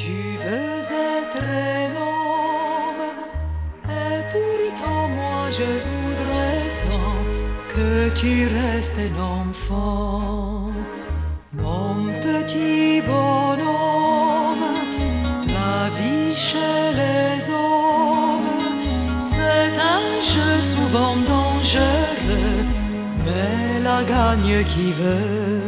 Tu veux être un homme, et pourtant moi je voudrais tant que tu restes un enfant. Mon petit bonhomme, la vie chez les hommes, c'est un jeu souvent dangereux, mais la gagne qui veut.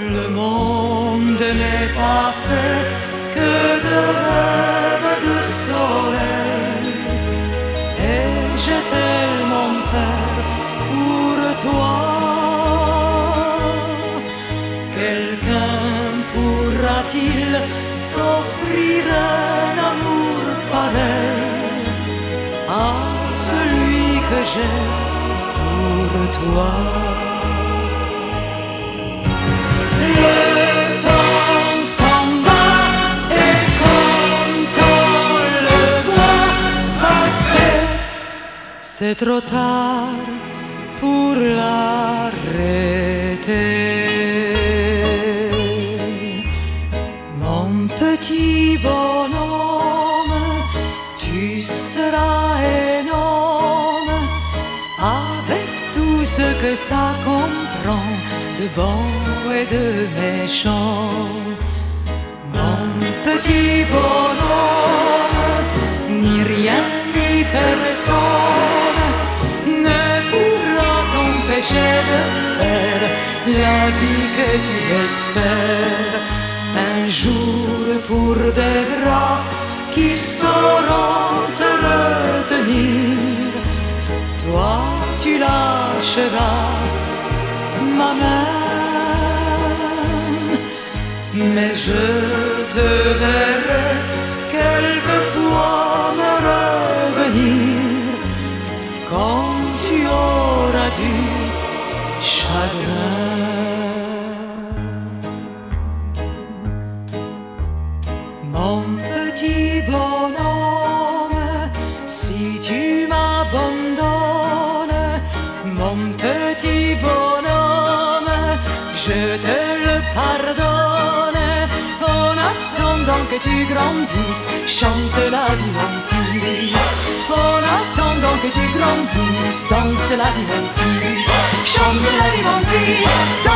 Le monde n'est pas fait que de rêves de soleil. Et j'ai tellement peur pour toi. Quelqu'un pourra-t-il t'offrir un amour pareil à celui que j'ai pour toi? C'est trop tard pour l'arrêter. Mon petit bonhomme, tu seras énorme avec tout ce que ça comprend de bon et de méchant. Mon petit bonhomme, t'empêcher de faire la vie que tu espères. Un jour pour des bras qui sauront te retenir, toi tu lâcheras ma main, mais je te verrai quelquefois me revenir quand tu auras du chagrin. Mon petit bonhomme, si tu m'abandonnes, mon petit bonhomme, je te le pardonne. En attendant que tu grandisses, chante la vie mon fils. En attendant que tu grandisses, danse la vie mon fils. Chante la vie mon fils, danse la vie